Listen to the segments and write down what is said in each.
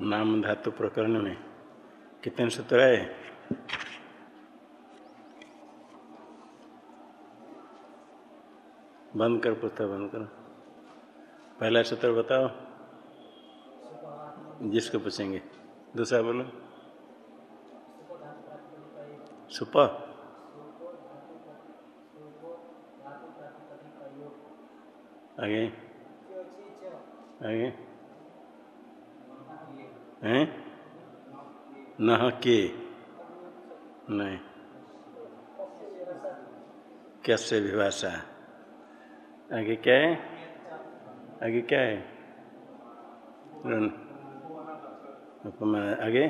नाम धातु प्रकरण में कितने सूत्र है बंद कर पुस्तक बंद करो। पहला सूत्र बताओ। जिसको पूछेंगे। दूसरा बोलो। सुप। आगे। आगे। हैं? न के। नहीं। कैसे विभाषा आगे क्या है? आगे क्या है? उपमा आगे।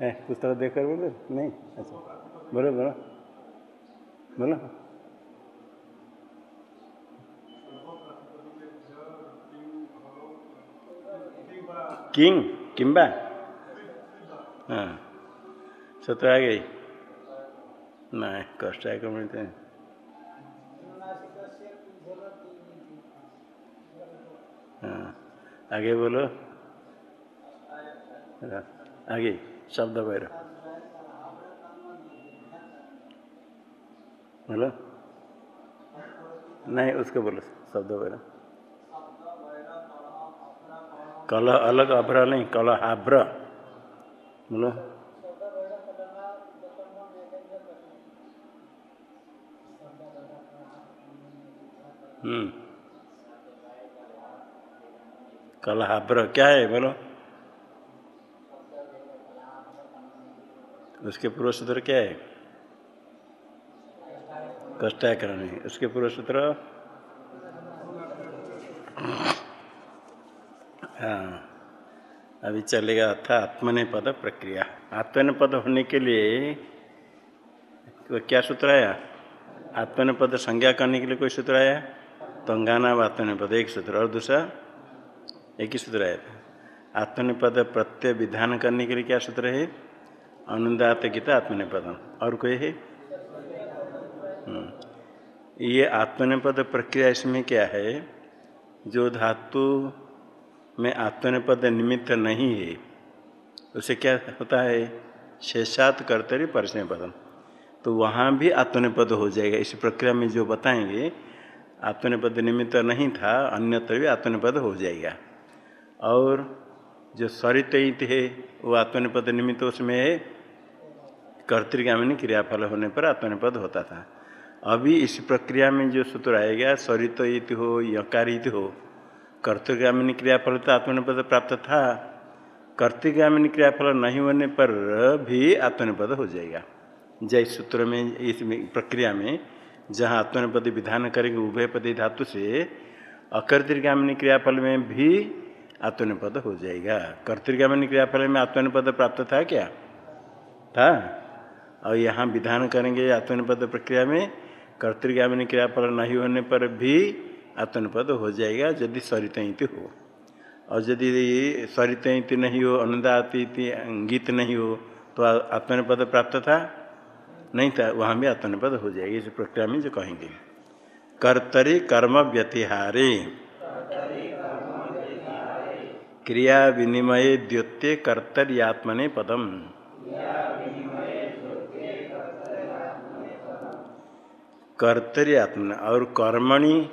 है, पुस्तक देख कर बोलो? नहीं? अच्छा। बोलो बोलो। बोलो। किंग किम्बा हाँ सत्र आ गई नहीं कष्ट है कमिते हाँ आगे बोलो आगे शब्द पैर बोलो नहीं उसको बोलो। शब्द पैर कल अलग अभ्र नहीं, कल आभ्र बोलो। हम्म। कल आभ्र क्या है, बोलो। उसके पूर्व सूत्र क्या है? कष्टाकरण उसके पूर्व सूत्र हाँ। अभी चलेगा था आत्मने पद प्रक्रिया। आत्मन पद होने के लिए क्या सूत्र आया? आत्मन पद संज्ञा करने के लिए कोई सूत्र आया? तंगाना आत्मन पद एक सूत्र और दूसरा एक ही सूत्र आया था। आत्मन पद प्रत्यय विधान करने के लिए क्या सूत्र है? अनुदात गीता आत्मन पदम और कोई है? ये आत्मन पद प्रक्रिया इसमें क्या है? जो धातु में आत्मनिपद निमित्त नहीं है। उसे क्या होता है? शेषात कर्तरी परिचय पदम तो वहाँ भी आत्मनिपद हो जाएगा। इस प्रक्रिया में जो बताएँगे, आत्मनिपद निमित्त नहीं था, अन्यत्र भी आत्मनिपद हो जाएगा। और जो सरित है, वो आत्मनिपद निमित्त उसमें है। कर्तृगामिनी क्रियाफल होने पर आत्मनिपद होता था। अभी इस प्रक्रिया में जो सूत्र आएगा सरित हो, यकारित हो कर्तृगामिनी क्रियाफल तो आत्मनिपद प्राप्त था। कर्तृगामिनी क्रियाफल नहीं होने पर भी आत्मनिपद हो जाएगा। जय सूत्र में, इस प्रक्रिया में, जहाँ आत्मनिपद विधान करेंगे उभय पति धातु से, अकर्तृगामिनी क्रियाफल में भी आत्मनिपद हो जाएगा। कर्तृगामिनी क्रियाफल में आत्मनिपद प्राप्त था क्या? था। और यहाँ विधान करेंगे आत्मनिपद प्रक्रिया में, कर्तृगामिनी क्रियाफल नहीं होने पर भी आत्मनिपद हो जाएगा यदि सरित हो। और यदि सरित नहीं हो अनुदात गीत नहीं हो तो आत्मनिपद प्राप्त था? नहीं था, वहाँ भी आत्मनिपद हो जाएगी, इस प्रक्रिया में जो कहेंगे। कर्तरी कर्म व्यतिहारे। क्रिया विनिमय द्योत्य कर्तर्यात्मने पदम। कर्तरी आत्मन और कर्मणि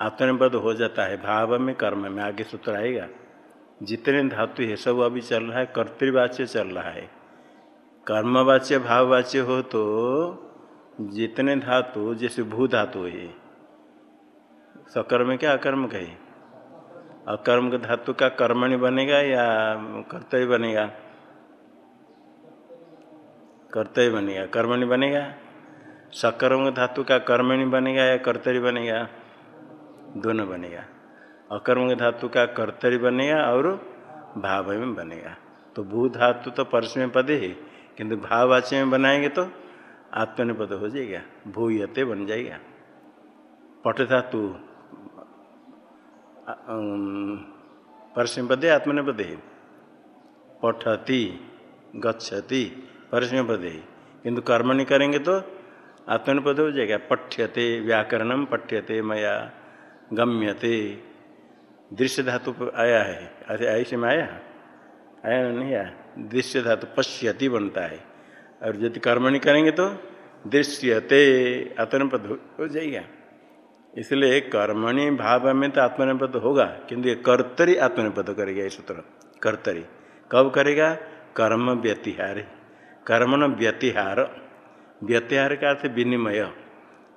आत्मनिपद हो जाता है। भाव में कर्म में आगे सूत्र आएगा। जितने धातु है, सब अभी चल रहा है, कर्तृवाच्य चल रहा है। कर्मवाच्य, भाववाच्य हो तो जितने धातु, जैसे भू धातु है, सकर्म क्या अकर्म का अकर्म का धातु का कर्मणि बनेगा या कर्तव्य बनेगा? कर्तव्य बनेगा। कर्मणि बनेगा? सकर्म धातु का कर्मणि बनेगा या कर्तव्य बनेगा? दोनों बनेगा। अकर्म धातु का कर्तरी बनेगा और भाव में बनेगा। तो भू धातु तो परस में पदे है, किंतु भाववाच्य में बनाएँगे तो आत्मनिपद हो जाएगा, भूयते बन जाएगा। पट धातु परस में पदे, आत्मनिपद है। पठती, गच्छति, परस में पदे किंतु कर्म नहीं करेंगे तो आत्मनिपद हो जाएगा। पठ्यते व्याकरणम पठ्यते मया। गम्यते। दृश्य धातु पर आया है। अरे ऐसे में आया? आया नहीं आया? दृश्य धातु पश्यति बनता है। और यदि कर्म नहीं करेंगे तो दृश्यते आत्मनिपद हो जाएगा। इसलिए कर्मणि भाव में तो आत्मनिपद होगा, किंतु कर्तरी आत्मनिपद करेगा ये सूत्र। कर्तरी। कब करेगा? कर्म व्यतिहार। कर्म न व्यतिहार। व्यतिहार का अर्थ विनिमय।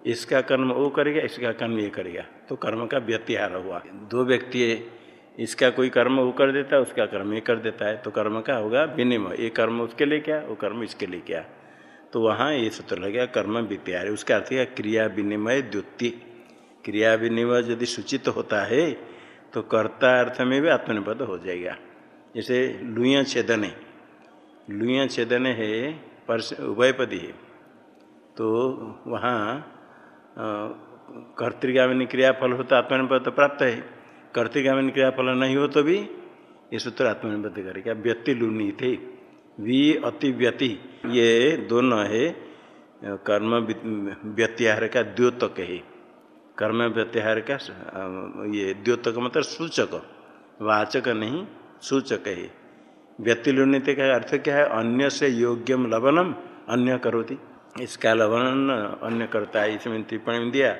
इसका कर्म वो करेगा इसका कर्म ये करेगा तो कर्म का व्यतिहार हुआ। दो व्यक्ति इसका कोई कर्म वो कर देता है, उसका कर्म ये कर देता है। तो कर्म का होगा विनिमय। ये कर्म उसके लिए क्या, वो कर्म इसके लिए क्या। तो वहाँ ये सूत्र लगेगा कर्म व्यतिहार। उसका अर्थ है क्रिया विनिमय द्युति। क्रिया विनिमय यदि सूचित होता है तो कर्ता अर्थ में भी आत्मनिपद हो जाएगा। जैसे लुया छेदने। लुया छेदन है परस उभयपदी। है तो वहाँ कर्तृगामिनी क्रियाफल होता आत्मनिपद तो प्राप्त है। कर्तृगामिनी क्रियाफल नहीं हो तो भी ये सूत्र आत्मनिपद करेगा। व्यक्ति लुनी थे वी अति व्यति, ये दोनों है। कर्म व्यत्याहार का द्योतक है। कर्म व्यत्याहार का ये द्योतक मतलब सूचक। वाचक नहीं, सूचक है। व्यतिलुनित का अर्थ क्या है? अन्य से योग्यम लवनम, अन्य करोति। इसका लवन अन्य करता है, इसमें टिप्पणी दिया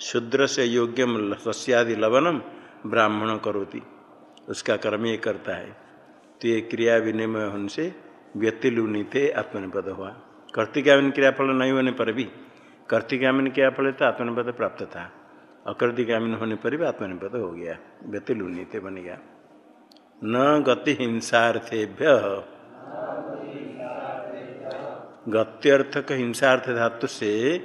शुद्र से योग्यम सस्यादि लवनम ब्राह्मण करोति। उसका कर्म ये करता है। तो ये क्रिया विनिमय होने से व्यतिलुनित आत्मनिपद हुआ। कर्तिकामिन क्रियाफल नहीं होने पर भी, कर्तिकामिन क्रियाफल तो आत्मनिपद प्राप्त था। अकृतिकामिन होने पर भी आत्मनिपद हो गया व्यतिलुनित बन गया। न गति हिंसार्थेभ्य गत्यर्थक हिंसार्थ धातु से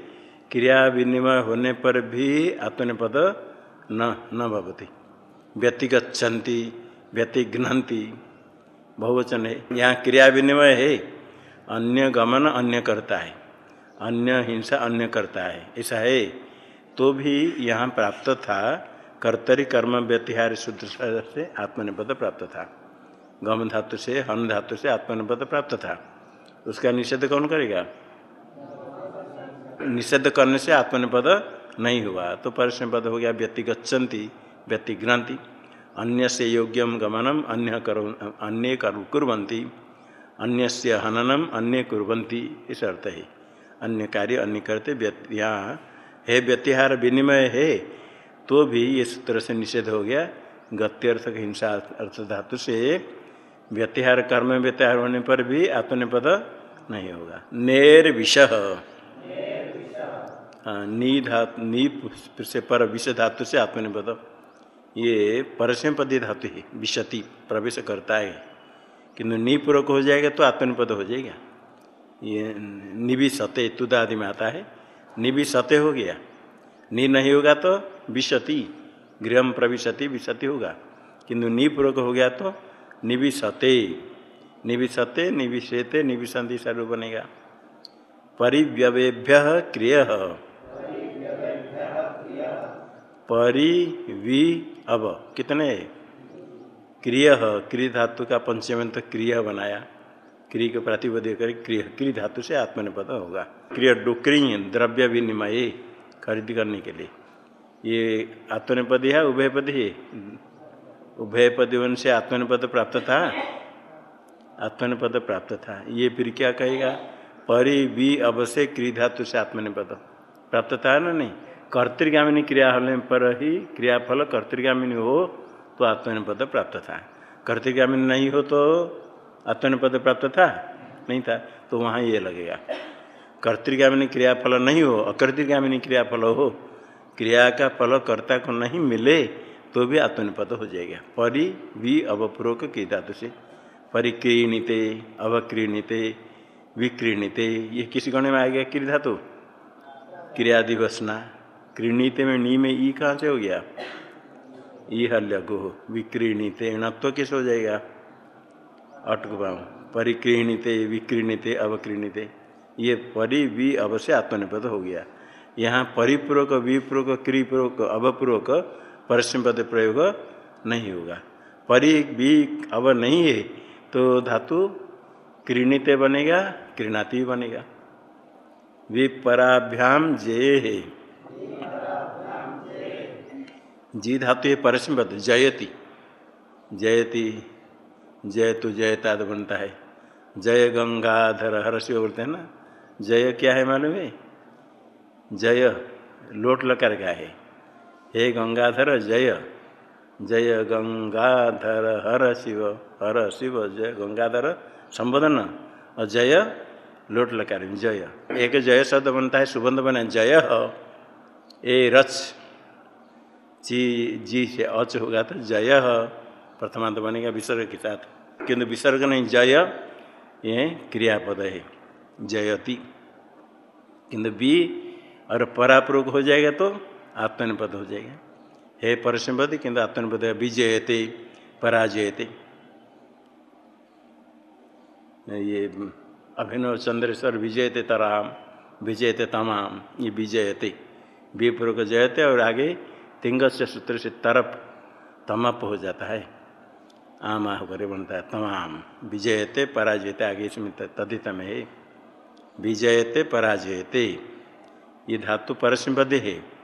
क्रिया विनिमय होने पर भी आत्मनिपद न न भवती। व्यतिगछन्ति व्यतिघ्नती बहुवचन है। यहाँ क्रिया विनिमय है, अन्य गमन अन्य करता है, अन्य हिंसा अन्य करता है, ऐसा है। तो भी यहाँ प्राप्त था, कर्तरी कर्म व्यतिहार शुद्ध से आत्मनिपद प्राप्त था। गम धातु से, हन धातु से आत्मनिपद प्राप्त था। उसका निषेध कौन करेगा? निषेध करने से आत्मनिपद नहीं हुआ। तो परिश्रम हो गया व्यक्तिगछन्ति व्यक्तिग्रांति अन्य से योग्यम गमनम अन्य करो, अन्य कुरंती अन्य से हननम अन्य कुरंती इस अर्थ है। अन्य कार्य, अन्य करते यहाँ है व्यतिहार विनिमय है तो भी ये सूत्र से निषेध हो गया। गत्यर्थक हिंसा अर्थ धातु से व्यतिहार कर्म व्यतिहार होने पर भी आत्मनिपद नहीं होगा। नेर विष हाँ नी धातु नी से पर, विष धातु से आत्मनिपद ये परसम पदी धातु है विशति प्रवेश करता है। किंतु निपूर्वक हो जाएगा तो आत्मनिपद हो जाएगा। ये निवि सत्य तुदादि में आता है। निवि सत्य हो गया। नि नहीं होगा तो विशति गृह प्रविशति विशति होगा। किंतु निपूर्वक हो गया तो निविशते। निविशते, निविशेते निविशंति सर्व बनेगा। परिव्यवेभ्य क्रिय। परि वि अब कितने? क्रिय। क्रिय धातु का पंचम तो क्रिय बनाया। क्रिय के प्रतिपद कर क्रिय। क्रिय धातु से आत्मनिपद होगा। क्रिय डुक्री, द्रव्य विनिमय खरीद करने के लिए। ये आत्मनिपद है, उभयपद उभयपद से आत्मनिपद प्राप्त था? आत्मनिपद प्राप्त था। ये फिर क्या कहेगा? परि वि अवश्य क्री धातु से आत्मनिपद। प्राप्त था ना नहीं? कर्तृगामिनी क्रिया होने पर ही क्रियाफल कर्तृगामिनी हो तो आत्मनिपद प्राप्त था। कर्तृगामिनी नहीं हो तो आत्मनिपद प्राप्त था? नहीं था। तो वहाँ ये लगेगा। कर्तृगामिनी क्रियाफल नहीं हो अकर्तृगामिनी क्रियाफल हो, क्रिया का फल कर्ता को नहीं मिले तो भी आत्मनिपद हो जाएगा। परि भी अवपूर्वक की धातु से। परिक्रीणित, अवक्रीणित, विक्रीणित, ये किस गण में आ गया क्रिय धातु क्रियादिवसना। क्रीणीते में नी में ई कहाँ से हो गया? ई हल्यगो विक्रीणीते णत्व किस हो जाएगा? अटक पाऊ। परिक्रीणीते, विक्रीणीते, अवक्रीणीते। ये परि वि अवश्य आत्मनिपद हो गया। यहाँ परिपूर्वक विपूर्वक क्रियपूर्वक अवपूर्वक परिश्रम पद प्रयोग नहीं होगा। परि भी अब नहीं है तो धातु क्रीणित बनेगा, क्रीणाति बनेगा। विपराभ्याम जे है। जी धातु है ये परस्मृत जयति। जयति जयतु जयताद बनता है। जय गंगाधर, हर शिव बोलते हैं ना? जय क्या है मालूम है? जय, लोट लकार का है। हे गंगाधर जय। जय गंगाधर, हर शिव हर शिव, जय गंगाधर। संबोधन। और जय, लोट लकार, जय। एक जय शब्द बनता है सुबंध बने जय। ए रच। जी जी से अच होगा तो जय। प्रथमांत बनेगा विसर्ग के साथ। किंतु विसर्ग नहीं, जय, ये क्रियापद है। जयति। किंतु बी और परापूर्वक हो जाएगा तो आत्मनिपद हो जाएगा। हे परसपद किंतु आत्मनिपद विजयते, पराजयते। ये अभिनव चंद्रेश्वर, विजयते तराम, विजयते तमाम, ये विजयते। विपूर्वक जयते और आगे तिंग से सूत्र से तरप, तमप हो जाता है। आम आह करे बनता है, तमाम। विजयते, पराजयते, आगे इसमें तदित में है। विजयते, पराजयते। ये धातु परसमबद्ध है।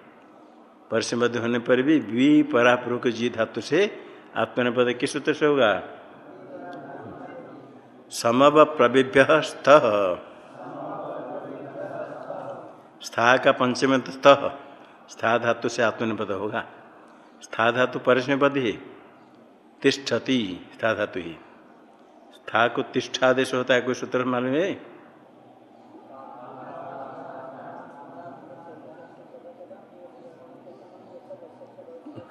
परसमबद्ध होने पर भी वी परापूर्वक जी धातु से आत्मनिपद किस सूत्र से होगा। समव प्रविभ्य स्थ। स्था का पंचम स्थ। स्था धातु से आत्मनिपद होगा। स्था धातु परस्मबद्ध है। तिष्ठति, स्था धातु ही। स्था को तिष्ठादेश होता है, कोई सूत्र मालूम है?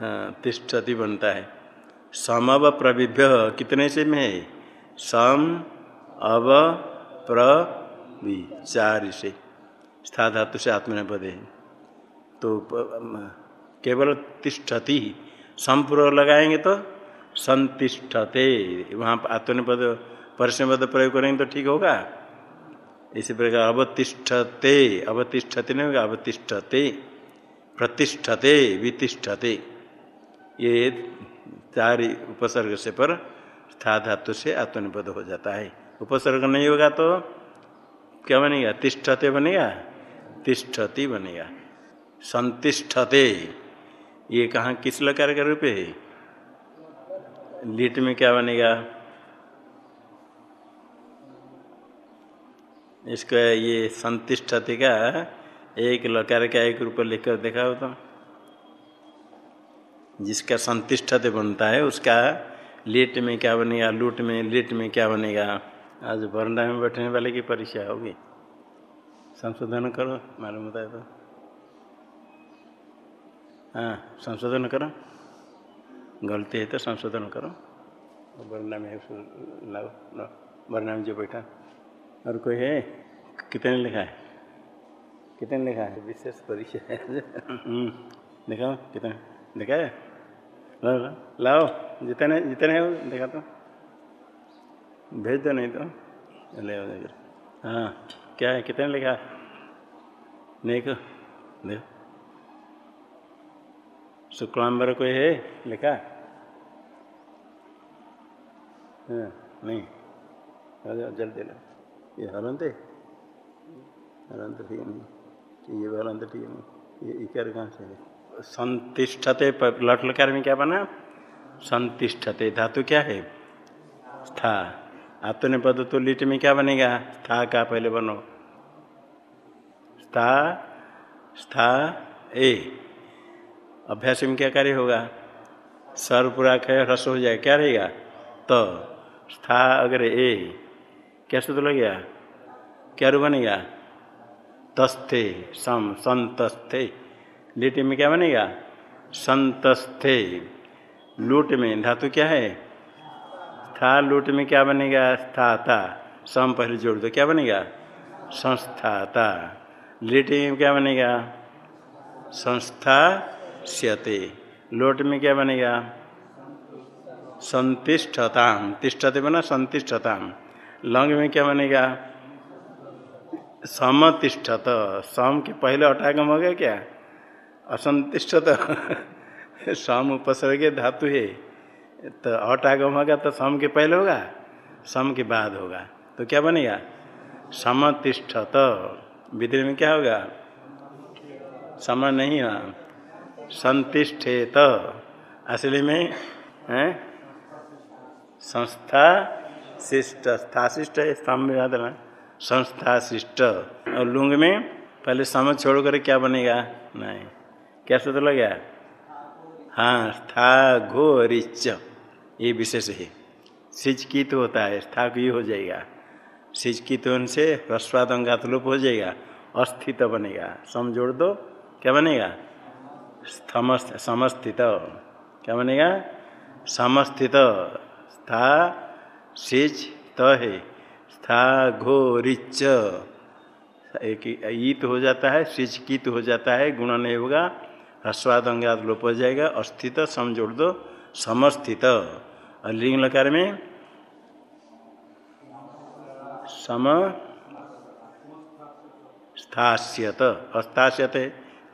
हाँ तिष्ठति बनता है। समव प्रविभ्य, कितने से में है सम अव प्र वि चार से। स्था धातु से आत्मनिपद है। तो केवल तिष्ठति संपूर्व लगाएँगे तो संतिष्ठते। वहाँ आत्मनिपद परस्मपद प्रयोग करेंगे तो ठीक होगा। इसी प्रकार, अवतिष्ठते। अवतिष्ठते नहीं होगा, अवतिष्ठते। प्रतिष्ठते, वितिष्ठते। ये चार उपसर्ग से पर स्था धातु से आत्मनिपद हो जाता है। उपसर्ग नहीं होगा तो क्या बनेगा? तिष्ठते बनेगा? तिष्ठति बनेगा। संतिष्ठते। ये कहाँ किस लकार के रूप है? लीट में क्या बनेगा? इसका ये संतिष्ठति का एक लकार का एक रूप लिखकर देखा होता तो। जिसका संतिष्ठते बनता है उसका लेट में क्या बनेगा लूट में लेट में क्या बनेगा? आज बरंडा में बैठने वाले की परीक्षा होगी। संशोधन करो मालूम होता है तो। हाँ संशोधन करो। गलती है तो संशोधन करो। बरंडा में लाओ बरंडा में जो बैठा। और कोई है? कितने लिखा है? कितने लिखा है? विशेष परीक्षा है। देखा कितने? देखा है लाओ जितने जितने हो, देखा तो। भेज दो नहीं तो। ले हाँ क्या है, कितने लिखा नहीं को देखो शुक्लाम्बर कोई है, लिखा हाँ? नहीं। जल्दी लो। ये हरंत हरंत ठीक नहीं। ये हरंत ठीक नहीं। ये इकर कहाँ से है? संतिष्ठते लट लकार में क्या बना? संतिष्ठते। धातु क्या है? स्था। आत्मने पद तो लिट में क्या बनेगा? स्था का पहले बनो। स्था स्था, ए। अभ्यास में क्या कार्य होगा? सर पूरा खे रस हो जाए क्या रहेगा? तो। स्था अगर ए। क्या सूत्र लग गया क्या रू बनेगा? तस्थे, सम, संतस्थे। लिट में क्या बनेगा? संतस्थे। लूट में, धातु क्या है? था लूट में क्या बनेगा? स्थाता। सम पहले जोड़ दो, क्या बनेगा? संस्थाता। लिट में क्या बनेगा? संस्था स्यते लोट में क्या बनेगा? संतिष्ठताम तिष्ठते बना संतिष्ठताम लंग में क्या बनेगा? समतिष्ठत। सम के पहले अटागम हो गया क्या? असंतिष्ठत। सम उपसर्ग धातु है। तो अटागम होगा तो सम के पहले होगा, सम के बाद होगा। तो क्या बनेगा? समतिष्ठत। विधि में क्या होगा? सम नहीं हुआ। संतिष्ठेत। असली में, है? संस्था शिष्ट। स्थाशिष्ट है स्तंभ याद संस्था शिष्ट। और लुंग में पहले समझ छोड़ कर क्या बनेगा? नहीं। क्या सूत्र लग गया? हाँ स्था घो रिच ये विशेष है। सिज की तो होता है स्था को हो जाएगा। सिज की तो उनसे ह्रस्वादंगात लोप हो जाएगा, अस्थित बनेगा। सम जोड़ दो, क्या बनेगा? समस्थित। क्या बनेगा? समस्थित। स्था सिज त है। स्था घो रिच एक ईत हो जाता है सिज कीत हो जाता है गुण नहीं होगा ह्रस्वाद अंगाद लोप हो जाएगा, अस्थित सम जोड़ दो समस्थित। और लिंग लकार में सम स्थास्यत, अस्तास्यत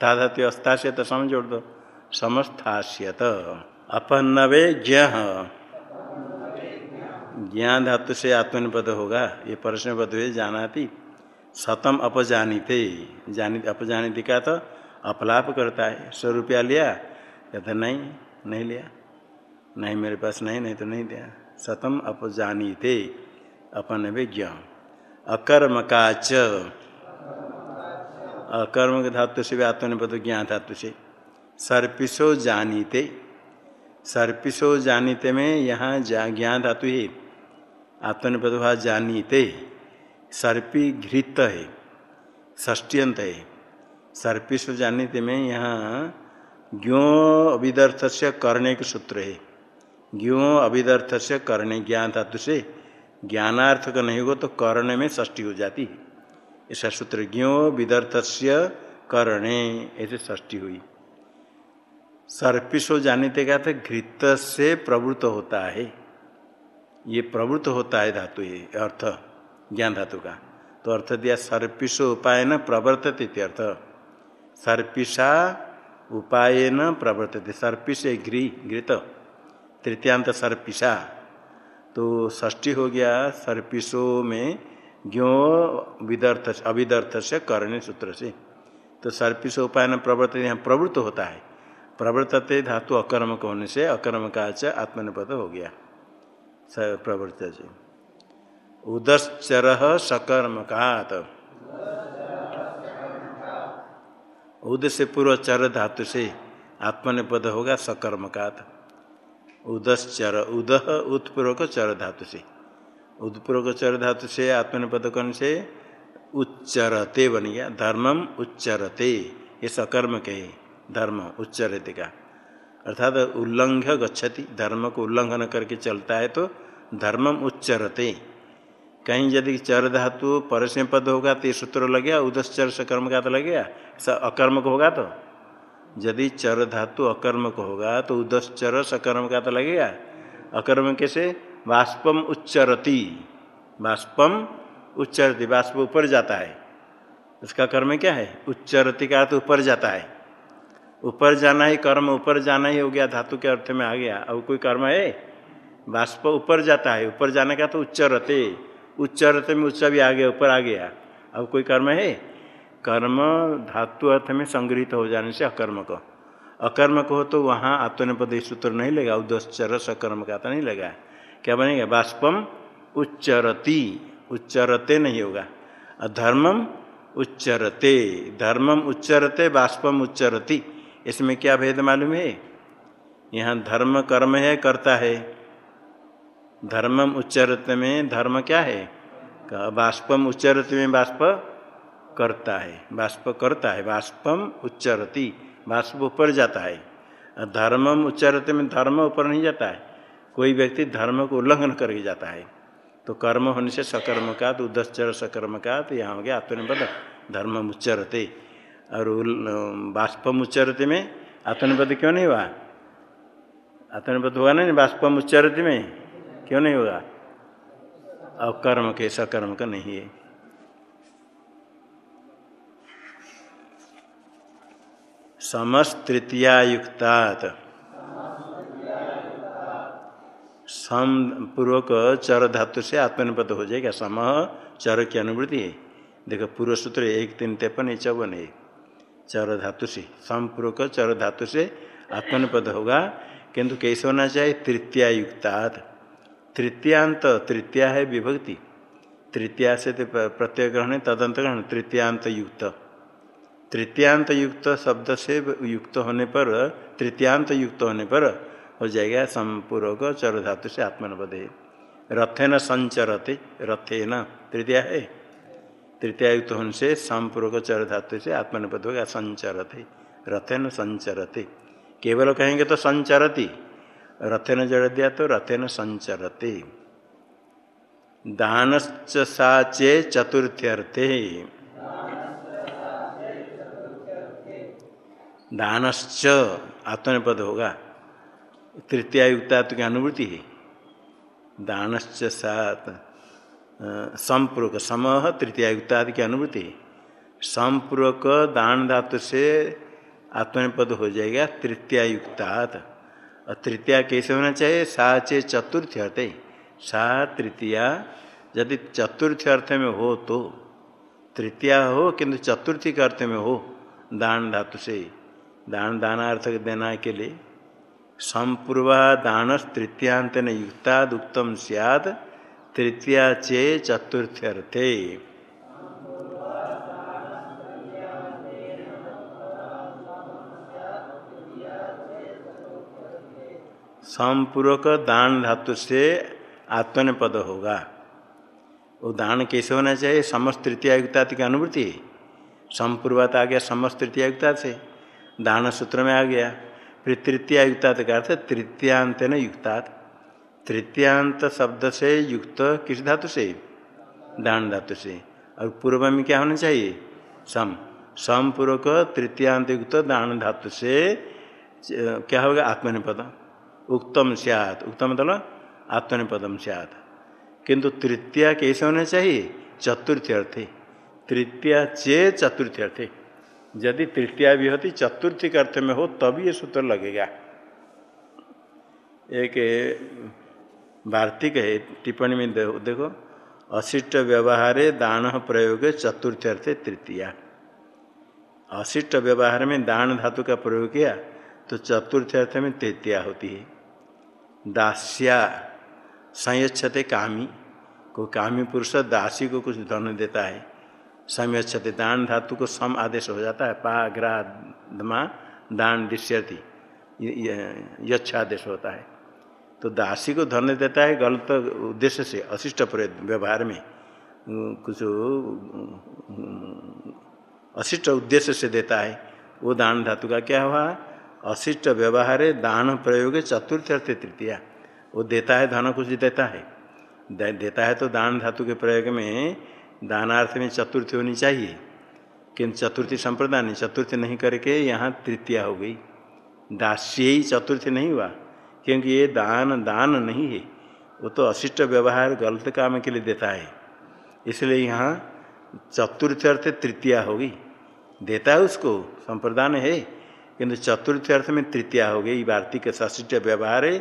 ताधत्य अस्तास्यत सम जोड़ दो समस्थास्यत। अपन्नवे ज्ञ ज्ञान। धातु से आत्मनिपद होगा, ये प्रश्न पद हुए जाना थी सतम अपजानीते, जानी अपजानी का तो अपलाप करता है, सौ रुपया लिया, कहता, नहीं नहीं लिया, नहीं मेरे पास नहीं नहीं तो नहीं दिया। सतम अपजानीते, अपन विज्ञ अकर्म काच। अकर्म के धातु से भी आत्मनिपद ज्ञान धातु से। सर्पिशो जानी जानीते। सर्पिशो जानीते में यहाँ जा ज्ञान धातु है। हुआ जानीते। सर्पी घृत है। ष्टियंत है। सर्पिशो जानीते में यहाँ ज्ञो अभिदर्थ से करने के सूत्र है। ज्ञो अभिदर्थ से करने ज्ञान धातु से ज्ञानार्थ का नहीं हो तो कर्ण में षष्टी हो जाती है। ऐसा सूत्र ज्ञो विदर्थ से करणे, ऐसे षष्टी हुई। सर्पिशो जानीते का था घृत से प्रवृत्त होता है। ये प्रवृत्त होता है धातु ये, अर्थ, ज्ञान धातु का। तो अर्थ दिया सर्पिशो उपाय न प्रवर्तते अर्थ सर्पिशा उपाय न प्रवर्तते सर्पिश घृ घृत तृतीयांत सर्पिशा तो षष्ठी हो गया सर्पिशो में ज्ञो विदर्थ, अविदर्थ से करणे सूत्र से। तो सर्पिश उपाय न प्रवर्त यहाँ प्रवृत्त होता है। प्रवर्तते धातु अकर्मक होने से अकर्म का आत्मनिपद हो गया। प्रवृत्त से उदश्चर सकर्मकात। उद से पूर्व चर धातु से आत्मनिपद होगा सकर्मकात। उदश्चर उदह उत्पूर्वक चर धातु से उत्पूर्वक चर धातु से आत्मनिपद कौन से उच्चरते बन गया। धर्मम उच्चरते, ये सकर्म के धर्म उच्चरते का। अर्थात उल्लंघ गच्छति, धर्म को उल्लंघन करके चलता है तो धर्मम उच्चरते। कहीं यदि चर धातु परसम पद होगा तो ये सूत्र लग गया उदश्चर सकर्म का तो लगेगा अकर्मक होगा तो। यदि चर धातु अकर्मक होगा तो उदश्चर सकर्म का तो लगेगा। अकर्म कैसे? बाष्पम उच्चरती। बाष्पम उच्चरती, बाष्प ऊपर जाता है। उसका कर्म क्या है? उच्चरती का तो ऊपर जाता है। ऊपर जाना ही कर्म, ऊपर जाना ही हो गया, धातु के अर्थ में आ गया। अब कोई कर्म है? बाष्प ऊपर जाता है, ऊपर जाने का तो उच्चरते। उच्चरते में उच्च भी आ गया ऊपर आ गया अब कोई कर्म है? कर्म धातु अर्थ में संग्रहित हो जाने से अकर्म को। अकर्म को हो तो वहाँ आत्मनिपद सूत्र नहीं लगा उदश्चर सकर्म का तो नहीं लगा क्या बनेगा? बाष्पम उच्चरती। उच्चरते नहीं होगा। धर्मम उच्चरते। धर्मम उच्चरते, बाष्पम उच्चरती। इसमें क्या भेद मालूम है? यहाँ धर्म कर्म है, करता है। धर्मम उच्चरते में धर्म क्या है? बाष्पम उच्चरते में बाष्प करता है। बाष्प करता है, बाष्पम उच्चरती, बाष्प ऊपर जाता है। धर्मम उच्चरते में धर्म ऊपर नहीं जाता है। कोई व्यक्ति धर्म को उल्लंघन करके जाता है। तो कर्म होने से सकर्म का तो उदश्चर सकर्म का तो यहाँ हो गया आत्मनिपद धर्म उच्चरते। और बाष्पम उच्चरते में आत्मनिपद क्यों नहीं हुआ? आत्मनिपद हुआ नहीं, बाष्पम उच्चरते में। क्यों नहीं होगा? और कर्म के सकर्म का नहीं है। समस्तृतीया युक्तात सम, पूर्वक चर धातु से आत्मनिपद हो जाएगा। सम चर की अनुभूति है। देखो, पूर्व सूत्र एक, तीन, तेपन चौवन है। चर धातु से संपूर्वक चर धातु से आत्मनिपद होगा। किंतु कैसे होना चाहिए? तृतीया युक्तात् तृतीयांत, तृतीया है विभक्ति। तृतीया से तो प्रत्यय ग्रहण तदंत ग्रहण तृतीयांत युक्त। तृतीयांत युक्त शब्द से युक्त होने पर, तृतीयांत युक्त होने पर हो जाएगा संपूर्वक चर धातु से आत्मनिपद रथेन संचरते, रथेन तृतीया है। तृतीया युक्त होने से संपूर्वक चर धातु से आत्मनिपद होगा, संचरते। रथेन संचरते। केवल कहेंगे तो संचरती। रथेन जड़ दिया तो रथेन संचरते। दानश्च साचे चतुर्थ्यर्थे। दानश्च आत्मनिपद होगा। तृतीया युक्ता की अनुभूति है? दानश्च सात संपूर्वक सम तृतीया की अनुभूति है? संपूर्वक दान धातु से आत्मनिपद हो जाएगा तृतीया युक्तात् और तृतीया कैसे होना चाहिए? सा चे चतुर्थ अर्थ सा तृतीया, यदि चतुर्थ अर्थ में हो तो तृतीया हो किंतु चतुर्थी के अर्थ में हो, दान धातु से, दान दानार्थ देना के लिए। संपूर्वा दान तृतीयांत युक्ताद उत्तम सियाद तृतीया चे चतुर्थ अर्थे। संपूर्वक दान धातु से आत्मनिपद होगा। वो दान कैसे होना चाहिए? समस्त तृतीय युक्ता की अनुभूति संपूर्वत आ गया समस्त तृतीय युक्ता से। दान सूत्र में आ गया। फिर तृतीय युक्ता का अर्थ तृतीयांत न युक्ता तृतीयांत शब्द से युक्त किस धातु से? दान धातु से। और पूर्व में क्या होना चाहिए? सम। समपूर्वक तृतीयांत युक्त दान धातु से क्या होगा? आत्मनिपद। उक्तम सियात। उक्तम मतलब आत्मनिपदम सियात। किंतु तृतीया कैसे होना चाहिए? चतुर्थी अर्थे तृतीया चे चतुर्थी अर्थे यदि तृतीया भी होती, चतुर्थी के अर्थ में हो, तभी ये सूत्र लगेगा। एक वार्तिक है, टिप्पणी में देखो, अशिष्ट व्यवहारे दान प्रयोग चतुर्थ अर्थे तृतीया। अशिष्ट व्यवहार में दान धातु का प्रयोग किया तो चतुर्थ अर्थ में तृतीया होती है। दास्या संयच्छते कामी, को कामी पुरुष दासी को कुछ धन देता है। संयच्छते दान धातु को सम आदेश हो जाता है। पा ग्रा धमा दान दृश्यति यच्छ आदेश होता है। तो दासी को धन देता है गलत उद्देश्य से, अशिष्ट व्यवहार में। कुछ अशिष्ट उद्देश्य से देता है। वो दान धातु का क्या हुआ? अशिष्ट व्यवहार है दान प्रयोग चतुर्थ अर्थ तृतीया। वो देता है धन कुछ देता है। दे, देता है तो दान धातु के प्रयोग में दानार्थ में चतुर्थी होनी चाहिए। किंतु चतुर्थी संप्रदान नहीं चतुर्थी नहीं करके यहाँ तृतीया हो गई। दास्य ही चतुर्थी नहीं हुआ क्योंकि ये दान दान नहीं है। वो तो अशिष्ट व्यवहार गलत काम के लिए देता है। इसलिए यहाँ चतुर्थ अर्थ तृतीया होगी। देता है उसको संप्रदान है। किंतु चतुर्थ अर्थ में तृतीया हो गई। वार्तिक सशिष्ट व्यवहार है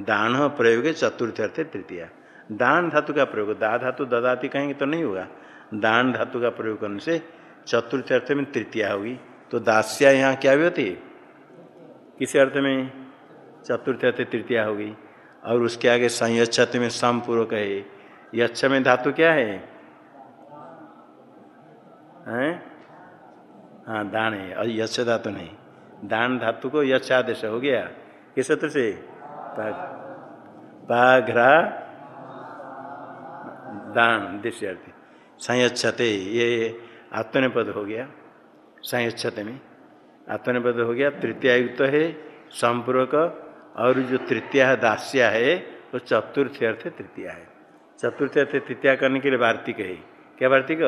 दान प्रयोग चतुर्थ अर्थ तृतीया। दान धातु का प्रयोग, दा धातु ददाती कहेंगे तो नहीं होगा। दान धातु का प्रयोग करने से चतुर्थ अर्थ में तृतीया होगी। तो दास्या यहाँ क्या भी होती किस अर्थ में? चतुर्थ अर्थ तृतीया होगी। और उसके आगे संयच्छत में समपूर्वक है। यक्ष में धातु क्या है? हैं? हाँ दान है। और यक्ष धातु नहीं। दान धातु को यश आदेश हो गया। किस सूत्र से? पाघ्रा दान दृश्यर्थी संयच्छते, ये आत्मनिपद हो गया। संयच्छते में। आत्मनिपद हो गया तृतीया युक्त है संपूर्वक और जो तृतीया दास्या है, वो चतुर्थ अर्थ तृतीया है। चतुर्थ अर्थ तृतीया करने के लिए वार्तिक है। क्या वार्तिक?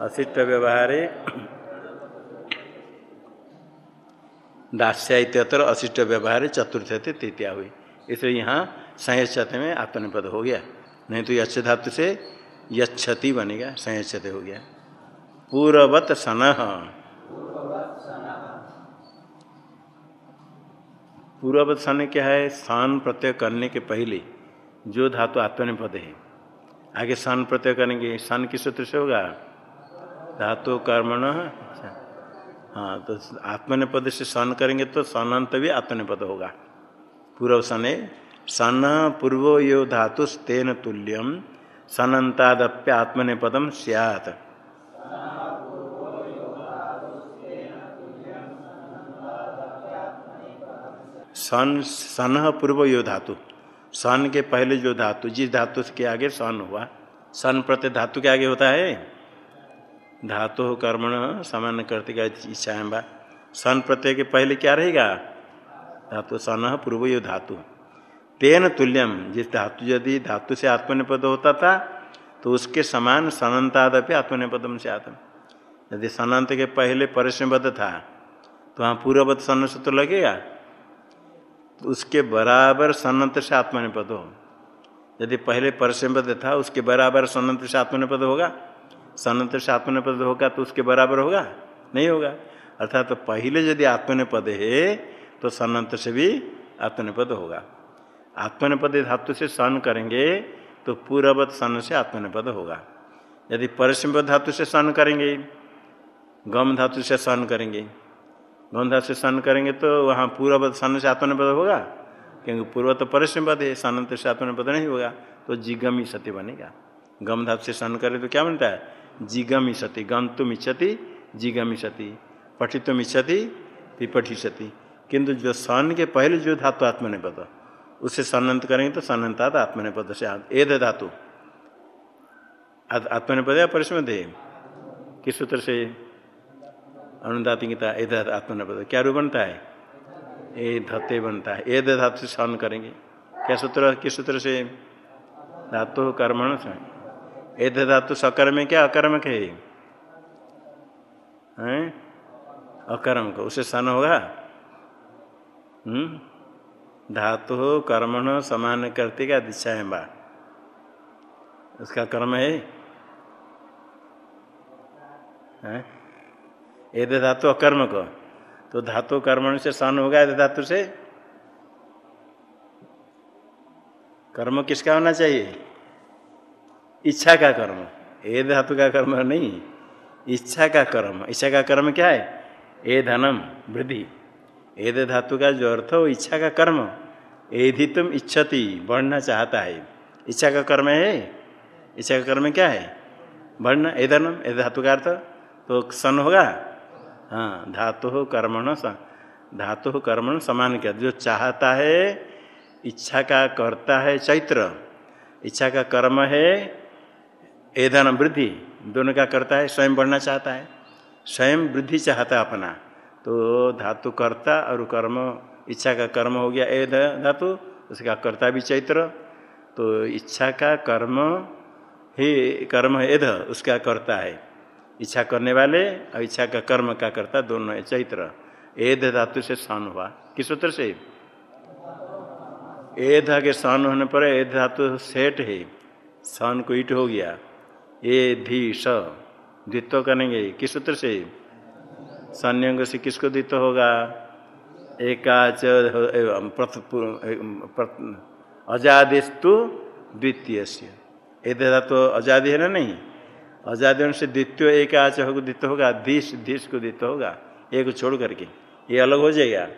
अशिष्ट व्यवहार दास्या अशिष्ट व्यवहार चतुर्थ थे तृतीया हुई। इसलिए यहाँ संयक्षते में आत्मनिपद हो गया। नहीं तो यक्ष धातु से यक्षति बनेगा संयक्षते हो गया। पूर्ववत सन पूर्ववत सन क्या है? सन प्रत्यय करने के पहले जो धातु आत्मनिपद है। आगे सन प्रत्यय करेंगे। सन किस सूत्र से होगा? धातु कर्मण। हाँ तो आत्मनिपद से सन करेंगे तो सनंत भी आत्मनिपद होगा। पूर्व सने सन पूर्व यो धातु तेन तुल्यम सनंतादप्य आत्मनिपदम सियात। सन सन पूर्व यो धातु। सन के पहले जो धातु, जिस धातु के आगे सन हुआ, सन प्रत्यय धातु के आगे होता है? धातु कर्मण सामान्य करते का इच्छा बा। सन प्रत्यय के पहले क्या रहेगा? धातु सन पूर्व यो धातु तेन तुल्यम, जिस धातु यदि धातु से आत्मनिपद होता था तो उसके समान सनंतादपि आत्मनिपदम से आत्म। यदि सनंत के पहले परिश्रमबद्ध था तो वहाँ पूर्ववत सन से तो लगेगा? तो उसके बराबर सनंत से आत्मनिपद हो। यदि पहले परिश्रमबद्ध था, उसके बराबर सनंत से आत्मनिपद होगा? सनंत से आत्मनिपद होगा तो उसके बराबर होगा? नहीं होगा। अर्थात तो पहले यदि आत्मनिपद है तो सनंत से भी आत्मनिपद होगा। आत्मनिपद धातु से सन करेंगे तो पूर्ववत सन से आत्मनिपद होगा। यदि परिश्रम धातु से सन करेंगे, गम धातु से सन करेंगे, गम धातु से सन करेंगे तो वहाँ पूर्ववत सन से आत्मनिपद होगा? क्योंकि पूर्व तो परिश्रम पद है सनंत से आत्मनिपद नहीं होगा तो जिगमी सत्य बनेगा। गम धातु से सन करे तो क्या बनता है? जिगमी सती गंतुम इच्छति जिगमी सती पठितुम इच्छति पिपठिष्यति। किंतु जो सन के पहले जो धातु आत्मनिपद, उसे सन्नत करेंगे तो सन्नताद आत्मनिपद से एद धातु। आत्मनिपद या परिश्रम दे किस सूत्र से? अनुदातिकता एद आत्मनिपद। क्या रूप बनता है? ए धते बनता है। एद धातु से सन करेंगे। क्या सूत्र, किस सूत्र से? धातु कर्मण से। एद धातु सकर्म क्या? अकर्मक है? हैं अकर्मक उसे सन होगा? हम्म? धातु कर्मण समान करते का दिशा है बा। उसका कर्म है? एध धातु अकर्म को। तो धातु कर्मण से सन होगा यदि धातु से? कर्म किसका होना चाहिए? इच्छा का कर्म। ए धातु का कर्म नहीं, इच्छा का कर्म। इच्छा का कर्म क्या है? ए धनम, वृद्धि। एद धातु का जो अर्थ हो इच्छा का कर्म। एधि तुम इच्छति, बढ़ना चाहता है। इच्छा का कर्म है? इच्छा का कर्म क्या है? बढ़ना एधनम ए धातु का अर्थ। तो सन होगा? हाँ धातु हो, कर्मण धातु हो, कर्मण समान क्या? जो चाहता है, इच्छा का करता है चैत्र। इच्छा का कर्म है एधन वृद्धि, दोनों का करता है, स्वयं बढ़ना चाहता है। स्वयं वृद्धि चाहता है अपना। तो धातु कर्ता और कर्म, इच्छा का कर्म हो गया। ए धातु, उसका कर्ता भी चैत्र। तो इच्छा का कर्म ही, कर्म एध, उसका करता है। इच्छा करने वाले और इच्छा का कर्म का करता दोनों है चैत्र। एध धातु से सन हुआ। किस सूत्र से? एध के सन होने पर एध धातु सेठ है। सन को ईट हो गया। ए धी स, द्वित्व करेंगे। किस सूत्र से? संयोग से किसको द्वित्व होगा? एकाच अजादिस्तु द्वितीय से एदा तो अजादि है ना नहीं? अजादि से द्वितीय एक आच होगा, द्वित्व होगा। धीस धीस को द्वित्व होगा। एक छोड़ करके। ये अलग हो जाएगा।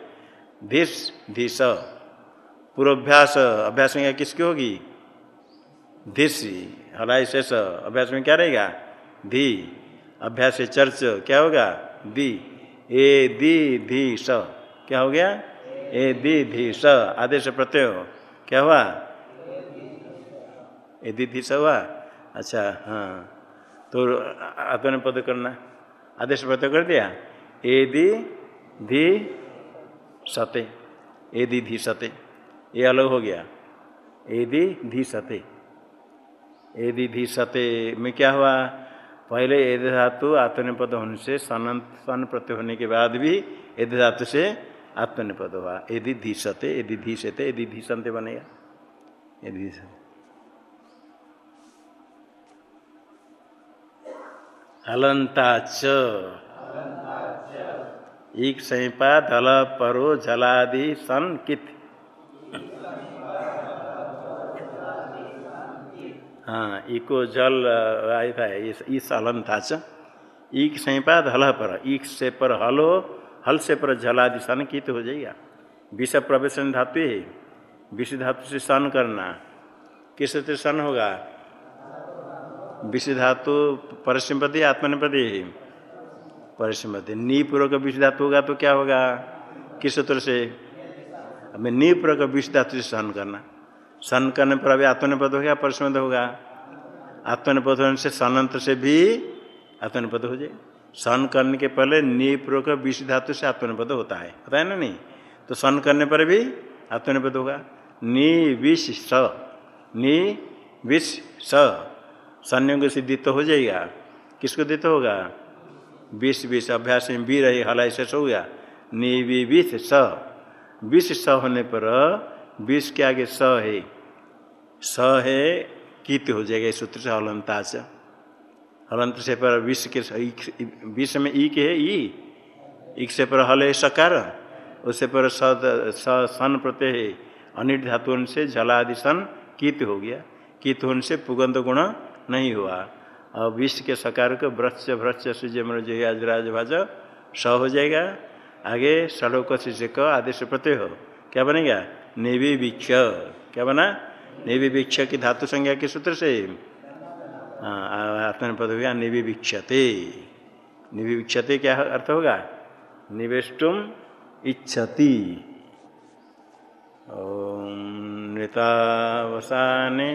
धीस धीस पूर्वाभ्यास, अभ्यास किसकी होगी? धीस हलाई शेष अभ्यास में क्या रहेगा? धी। अभ्यास चर्च क्या होगा? दी। ए, दी, धी, स। क्या हो गया? ए, दी, धी, स। आदेश प्रत्यय क्या हुआ? ए, दी, धी, स हुआ? अच्छा हाँ। तो आत्मन पद करना। आदेश प्रत्यय कर दिया? ए, दी, धी, सते। ए, दी, धी, सते। ये अलग हो गया। ए, दी, धी, सते। ए दी धी सते। में क्या हुआ? पहले एद धातु आत्मनिपद होने से सन सन प्रत्यय होने के बाद भी एद धातु से आत्मनिपद हुआ। यदि धीसते यदि धीसते यदि धीसंते बनेगा। यदि हलंताच एक संपा धल परो जलादि सन कित। हाँ इको जल था इस अलंताच ईक संपाद हल पर ईक से पर हलो, हल से पर झलादि सन की तो हो जाएगा। विष प्रवेशन धातु है, विष धातु से सन करना। किस से सन होगा? विष धातु परस्मपति आत्मनिपति परिसमति नी पूर्वक विष धातु होगा तो क्या होगा? किस सूत्र से? हमें नी पूर्वक विष धातु से सहन करना। सहन करने पर अभी आत्मनिपद हो गया परिसमत होगा? आत्मनिपद होने से सनंत से भी आत्मनिपद हो जाए सन करने के पहले नी पूर्वक विष धातु से आत्मनिपद होता है। होता है ना नहीं? तो सन करने पर भी आत्मनिपद होगा। नी विष स। नी विष स। संयोग से दित्त हो जाएगा। किसको दित्त होगा? विष विष अभ्यास में बी रही हलाई से हो गया। निविष स। विष स होने पर विष के आगे स है। स है कित हो जाएगा इस सूत्र से हलंता से। हलंत से पर विष के विष में ई के है, ई। इक से पर हल है, सकार। उससे पर सन प्रत्यय है अनिट धातु से जलादि सन कीत हो गया। कीत होने से पुगंध गुण नहीं हुआ। और विष के सकार को वृक्ष भ्रक्ष सूर्य मृज अजराज भाज, स हो जाएगा। आगे शिष्य क आदेश प्रत्यय हो। क्या बनेगा? नेवी वीक्ष क्या बना? नेवी वीक्ष की धातु संज्ञा के सूत्र से। आत्मनिपद हो गया निविवीक्षते निविवीक्षते क्या अर्थ होगा? निवेष्टुम इच्छति। ओम नृतावसाने